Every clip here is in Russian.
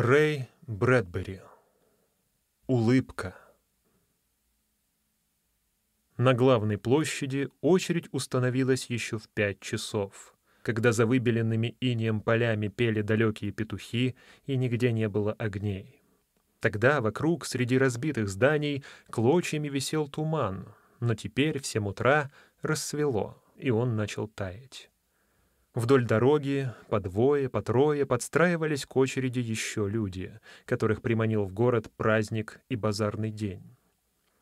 Рэй Брэдбери. Улыбка. На главной площади очередь установилась еще в пять часов, когда за выбеленными инеем полями пели далекие петухи и нигде не было огней. Тогда вокруг, среди разбитых зданий, клочьями висел туман, но теперь в семь утра рассвело, и он начал таять. Вдоль дороги по двое, по трое подстраивались к очереди еще люди, которых приманил в город праздник и базарный день.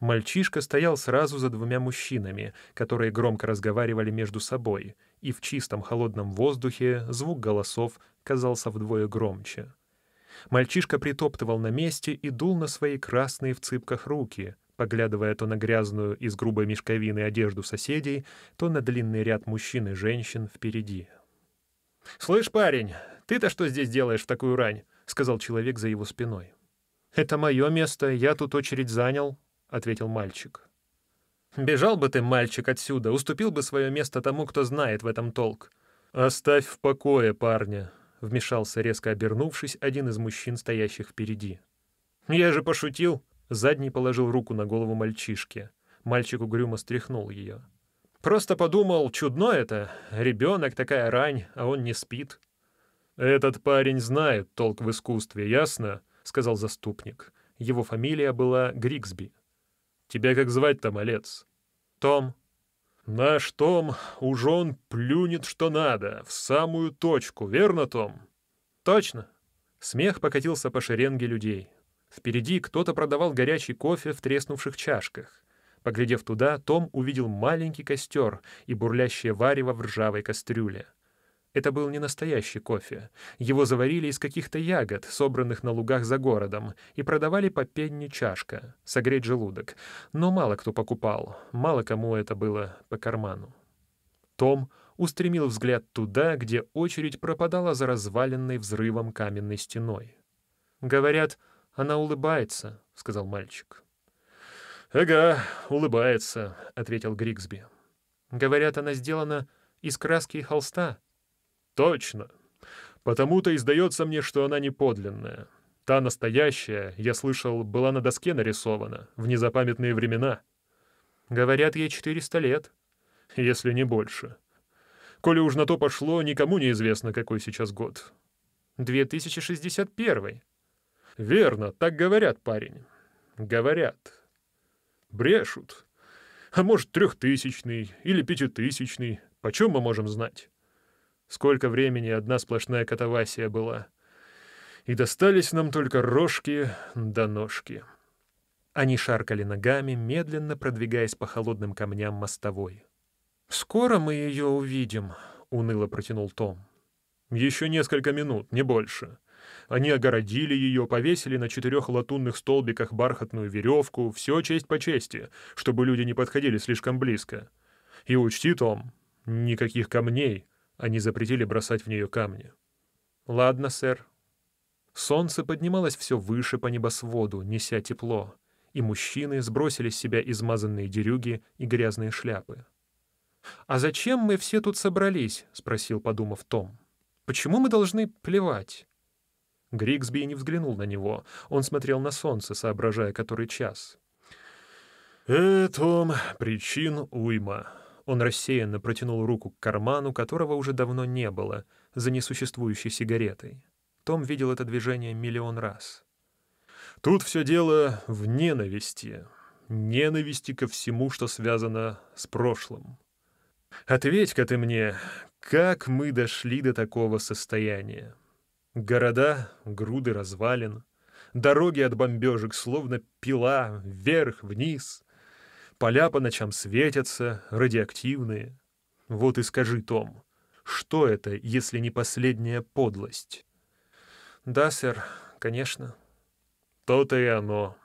Мальчишка стоял сразу за двумя мужчинами, которые громко разговаривали между собой, и в чистом холодном воздухе звук голосов казался вдвое громче. Мальчишка притоптывал на месте и дул на свои красные в цыпках руки, поглядывая то на грязную из грубой мешковины одежду соседей, то на длинный ряд мужчин и женщин впереди. «Слышь, парень, ты-то что здесь делаешь в такую рань?» — сказал человек за его спиной. «Это мое место, я тут очередь занял», — ответил мальчик. «Бежал бы ты, мальчик, отсюда, уступил бы свое место тому, кто знает в этом толк». «Оставь в покое парня», — вмешался, резко обернувшись, один из мужчин, стоящих впереди. «Я же пошутил», — задний положил руку на голову мальчишки. Мальчик угрюмо стряхнул ее. Просто подумал, чудно это. Ребенок, такая рань, а он не спит. «Этот парень знает толк в искусстве, ясно?» — сказал заступник. Его фамилия была Григсби. «Тебя как звать-то, малец?» «Том». «Наш Том уж он плюнет что надо, в самую точку, верно, Том?» «Точно». Смех покатился по шеренге людей. Впереди кто-то продавал горячий кофе в треснувших чашках. Поглядев туда, Том увидел маленький костер и бурлящее варево в ржавой кастрюле. Это был не настоящий кофе. Его заварили из каких-то ягод, собранных на лугах за городом, и продавали по пенни чашка, согреть желудок. Но мало кто покупал, мало кому это было по карману. Том устремил взгляд туда, где очередь пропадала за разваленной взрывом каменной стеной. «Говорят, она улыбается», — сказал мальчик. «Ага, улыбается», — ответил Григсби. «Говорят, она сделана из краски и холста». «Точно. Потому-то и сдается мне, что она не подлинная. Та настоящая, я слышал, была на доске нарисована, в незапамятные времена». «Говорят, ей 400 лет». «Если не больше. Коли уж на то пошло, никому не известно, какой сейчас год». «2061». «Верно, так говорят, парень. Говорят». Брешут. А может, трехтысячный или пятитысячный. Почем мы можем знать? Сколько времени одна сплошная катавасия была. И достались нам только рожки да ножки. Они шаркали ногами, медленно продвигаясь по холодным камням мостовой. «Скоро мы ее увидим», — уныло протянул Том. «Еще несколько минут, не больше. Они огородили ее, повесили на четырех латунных столбиках бархатную веревку, все честь по чести, чтобы люди не подходили слишком близко. И учти, Том, никаких камней, они запретили бросать в нее камни. Ладно, сэр. Солнце поднималось все выше по небосводу, неся тепло, и мужчины сбросили с себя измазанные дерюги и грязные шляпы. «А зачем мы все тут собрались?» — спросил, подумав Том. «Почему мы должны плевать?» Григсби не взглянул на него. Он смотрел на солнце, соображая, который час. «Э, Том, причин уйма». Он рассеянно протянул руку к карману, которого уже давно не было, за несуществующей сигаретой. Том видел это движение миллион раз. «Тут все дело в ненависти. Ненависти ко всему, что связано с прошлым. Ответь-ка ты мне, как мы дошли до такого состояния?» Города — груды развалин, дороги от бомбежек словно пила вверх-вниз, поля по ночам светятся, радиоактивные. Вот и скажи, Том, что это, если не последняя подлость? Да, сэр, конечно. То-то и оно.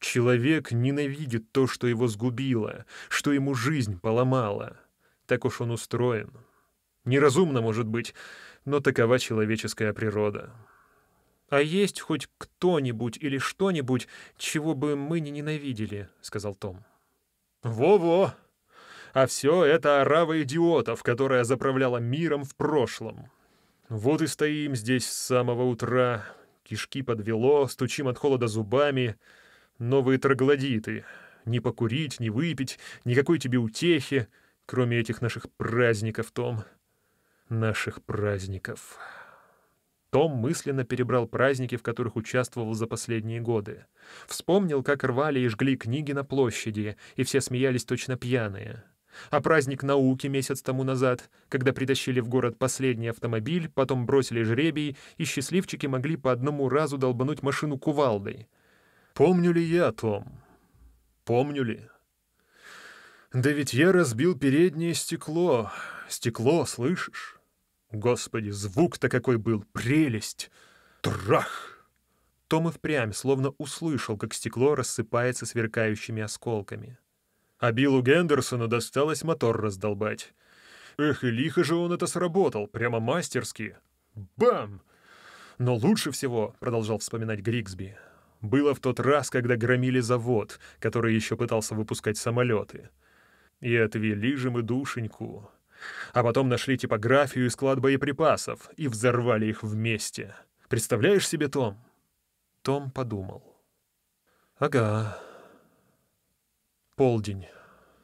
Человек ненавидит то, что его сгубило, что ему жизнь поломала. Так уж он устроен. Неразумно, может быть, но такова человеческая природа. «А есть хоть кто-нибудь или что-нибудь, чего бы мы не ненавидели», — сказал Том. «Во-во! А все это орава идиотов, которая заправляла миром в прошлом. Вот и стоим здесь с самого утра, кишки подвело, стучим от холода зубами. Новые троглодиты. Ни покурить, ни выпить, никакой тебе утехи, кроме этих наших праздников, Том. Наших праздников. Том мысленно перебрал праздники, в которых участвовал за последние годы. Вспомнил, как рвали и жгли книги на площади, и все смеялись точно пьяные. А праздник науки месяц тому назад, когда притащили в город последний автомобиль, потом бросили жребий, и счастливчики могли по одному разу долбануть машину кувалдой. Помню ли я, Том? Помню ли? Да ведь я разбил переднее стекло. Стекло, слышишь? Господи, звук-то какой был! Прелесть! Трах! Том и впрямь словно услышал, как стекло рассыпается сверкающими осколками. А Биллу Гендерсону досталось мотор раздолбать. Эх, и лихо же он это сработал, прямо мастерски. Бам! Но лучше всего, — продолжал вспоминать Григсби, — было в тот раз, когда громили завод, который еще пытался выпускать самолеты. И отвели же мы душеньку. А потом нашли типографию и склад боеприпасов и взорвали их вместе. Представляешь себе, Том? Том подумал. Ага. Полдень.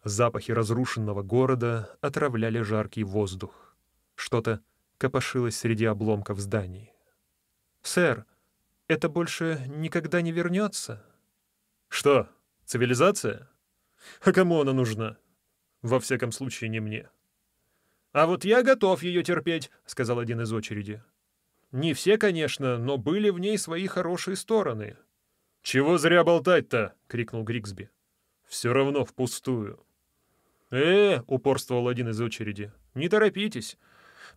Запахи разрушенного города отравляли жаркий воздух. Что-то копошилось среди обломков зданий. «Сэр, это больше никогда не вернется?» «Что, цивилизация? А кому она нужна? Во всяком случае, не мне». «А вот я готов ее терпеть», — сказал один из очереди. «Не все, конечно, но были в ней свои хорошие стороны». «Чего зря болтать-то?» — крикнул Григсби. «Все равно впустую». «Э, — упорствовал один из очереди, — не торопитесь.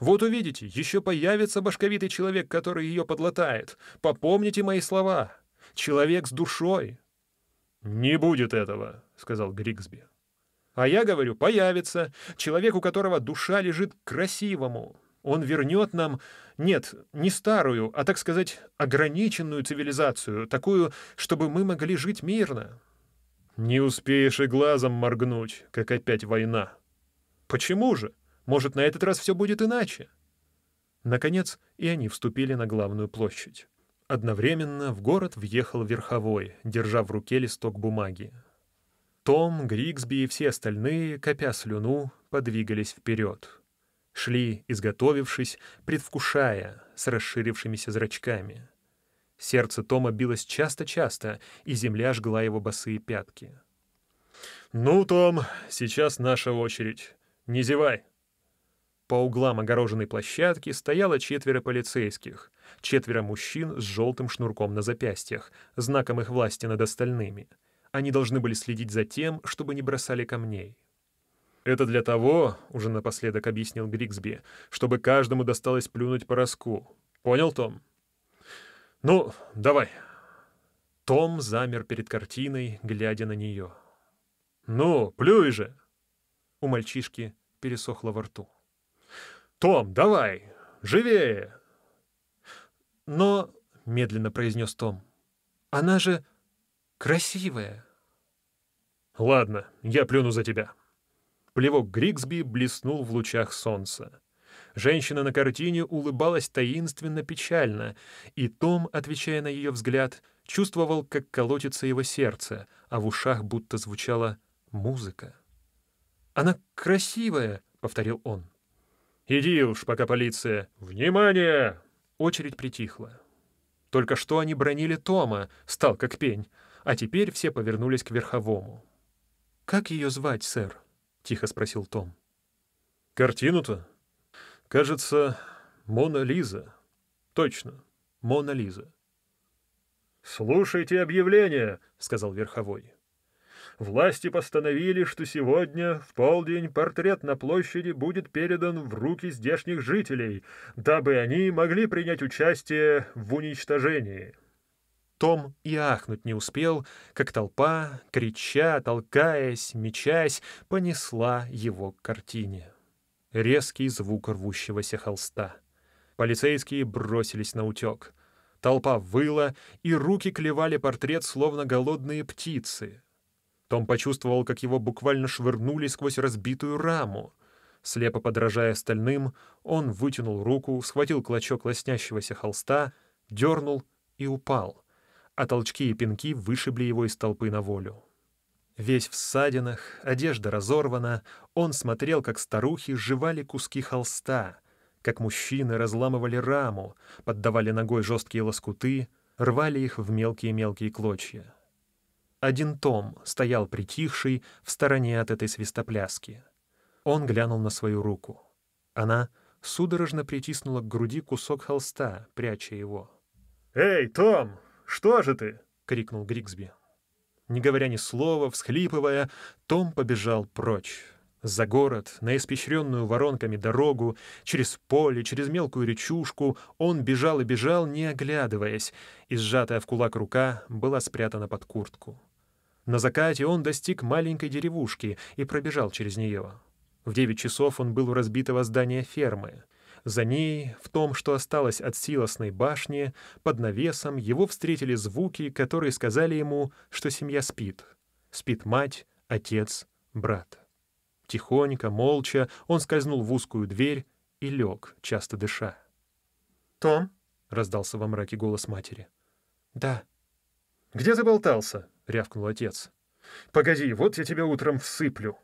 Вот увидите, еще появится башковитый человек, который ее подлатает. Попомните мои слова. Человек с душой». «Не будет этого», — сказал Григсби. А я говорю, появится. Человек, у которого душа лежит красивому. Он вернет нам, нет, не старую, а, так сказать, ограниченную цивилизацию, такую, чтобы мы могли жить мирно. Не успеешь и глазом моргнуть, как опять война. Почему же? Может, на этот раз все будет иначе? Наконец, и они вступили на главную площадь. Одновременно в город въехал верховой, держа в руке листок бумаги. Том, Григсби и все остальные, копя слюну, подвигались вперед. Шли, изготовившись, предвкушая, с расширившимися зрачками. Сердце Тома билось часто-часто, и земля жгла его босые пятки. «Ну, Том, сейчас наша очередь. Не зевай!» По углам огороженной площадки стояло четверо полицейских, четверо мужчин с желтым шнурком на запястьях, знаком их власти над остальными — они должны были следить за тем, чтобы не бросали камней. «Это для того, — уже напоследок объяснил Григсби, — чтобы каждому досталось плюнуть по роску. Понял, Том?» «Ну, давай». Том замер перед картиной, глядя на нее. «Ну, плюй же!» У мальчишки пересохло во рту. «Том, давай! Живее!» «Но...» — медленно произнес Том. «Она же Красивая. Ладно, я плюну за тебя. Плевок Григсби блеснул в лучах солнца. Женщина на картине улыбалась таинственно печально, и Том, отвечая на ее взгляд, чувствовал, как колотится его сердце, а в ушах будто звучала музыка. «Она красивая», — повторил он. «Иди уж, пока полиция...» «Внимание!» Очередь притихла. Только что они бронили Тома, стал как пень, а теперь все повернулись к верховому. «Как ее звать, сэр?» — тихо спросил Том. «Картину-то? Кажется, Мона Лиза. Точно, Мона Лиза». «Слушайте объявление», — сказал верховой. Власти постановили, что сегодня, в полдень, портрет на площади будет передан в руки здешних жителей, дабы они могли принять участие в уничтожении. Том и ахнуть не успел, как толпа, крича, толкаясь, мечась, понесла его к картине. Резкий звук рвущегося холста. Полицейские бросились на утек. Толпа выла, и руки клевали портрет, словно голодные птицы. Том почувствовал, как его буквально швырнули сквозь разбитую раму. Слепо подражая остальным, он вытянул руку, схватил клочок лоснящегося холста, дернул — и упал, а толчки и пинки вышибли его из толпы на волю. Весь в ссадинах, одежда разорвана, он смотрел, как старухи сживали куски холста, как мужчины разламывали раму, поддавали ногой жесткие лоскуты, рвали их в мелкие-мелкие клочья. Один Том стоял притихший в стороне от этой свистопляски. Он глянул на свою руку. Она судорожно притиснула к груди кусок холста, пряча его. «Эй, Том, что же ты?» — крикнул Григсби. Не говоря ни слова, всхлипывая, Том побежал прочь. За город, на испещренную воронками дорогу, через поле, через мелкую речушку он бежал и бежал, не оглядываясь, и сжатая в кулак рука была спрятана под куртку. На закате он достиг маленькой деревушки и пробежал через нее. В девять часов он был у разбитого здания фермы. За ней, в том, что осталось от силосной башни, под навесом его встретили звуки, которые сказали ему, что семья спит. Спит мать, отец, брат. Тихонько, молча он скользнул в узкую дверь и лег, часто дыша. «Том?» — раздался во мраке голос матери. «Да». «Где ты болтался?» — рявкнул отец. «Погоди, вот я тебя утром всыплю».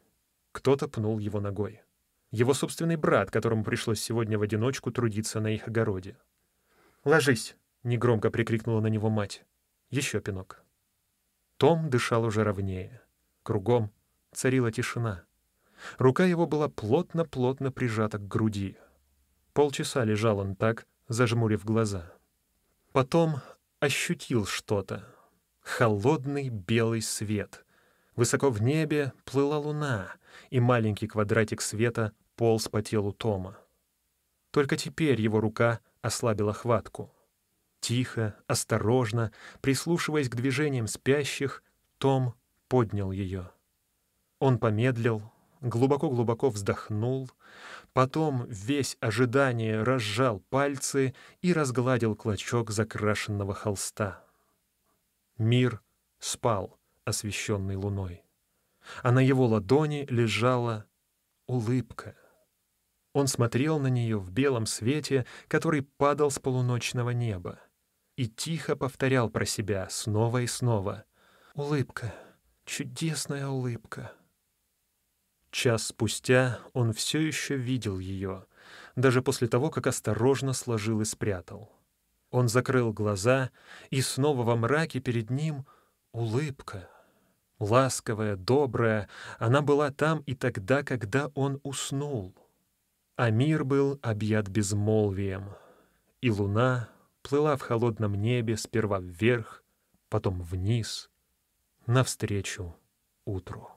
Кто-то пнул его ногой его собственный брат, которому пришлось сегодня в одиночку трудиться на их огороде. «Ложись!» — негромко прикрикнула на него мать. Еще пинок. Том дышал уже ровнее. Кругом царила тишина. Рука его была плотно-плотно прижата к груди. Полчаса лежал он так, зажмурив глаза. Потом ощутил что-то. Холодный белый свет. Высоко в небе плыла луна, и маленький квадратик света полз по телу Тома. Только теперь его рука ослабила хватку. Тихо, осторожно, прислушиваясь к движениям спящих, Том поднял ее. Он помедлил, глубоко-глубоко вздохнул, потом весь ожидание разжал пальцы и разгладил клочок закрашенного холста. Мир спал, освещенный луной, а на его ладони лежала улыбка — он смотрел на нее в белом свете, который падал с полуночного неба, и тихо повторял про себя снова и снова. «Улыбка, чудесная улыбка». Час спустя он все еще видел ее, даже после того, как осторожно сложил и спрятал. Он закрыл глаза, и снова во мраке перед ним улыбка. Ласковая, добрая, она была там и тогда, когда он уснул. А мир был объят безмолвием, и луна плыла в холодном небе сперва вверх, потом вниз, навстречу утру.